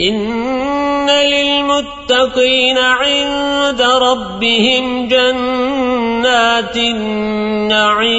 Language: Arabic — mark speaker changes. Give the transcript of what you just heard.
Speaker 1: إن للمتقين عند ربهم جنات النعيم